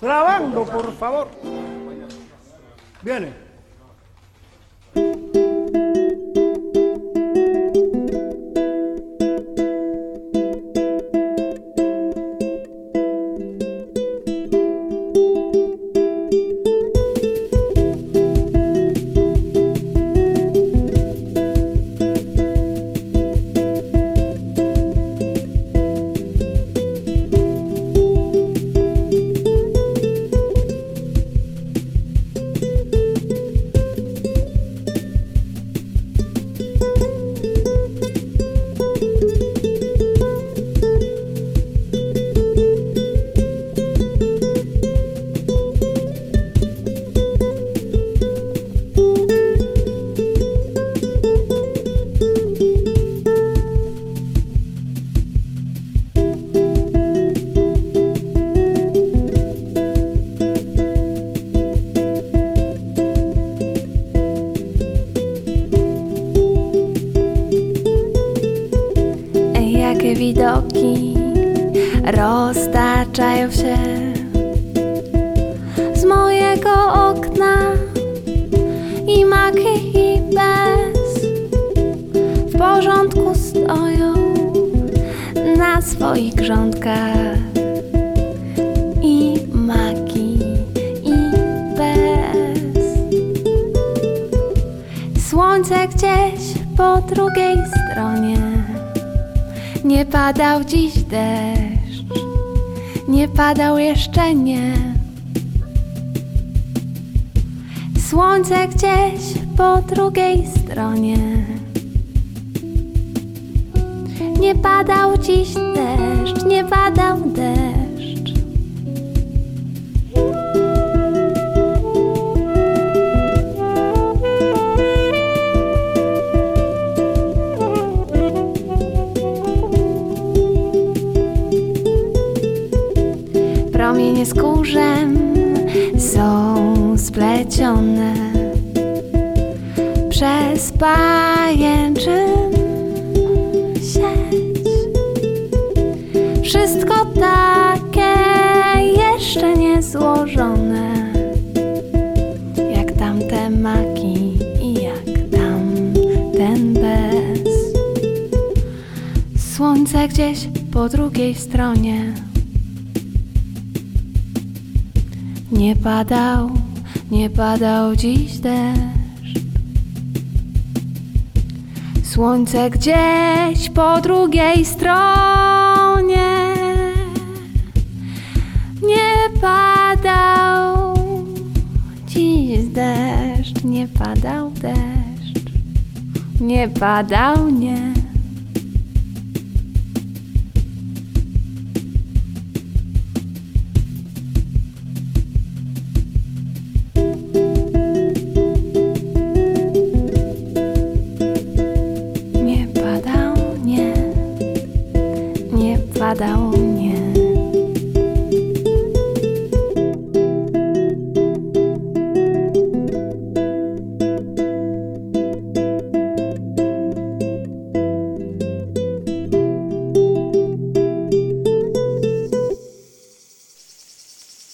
Grabando, por favor. Viene. Widoki roztaczają się. Z mojego okna i maki i bez w porządku stoją na swoich grządkach. I maki i bez. Słońce gdzieś po drugiej stronie nie padał dziś deszcz, nie padał jeszcze nie. Słońce gdzieś po drugiej stronie. Nie padał dziś z kurzem są splecione przez pajęczyn sieć. Wszystko takie jeszcze nie złożone, jak tamte maki i jak tam ten bez. Słońce gdzieś po drugiej stronie. Nie padał, nie padał dziś deszcz. Słońce gdzieś po drugiej stronie. Nie padał dziś deszcz, nie padał deszcz. Nie padał, nie. padao.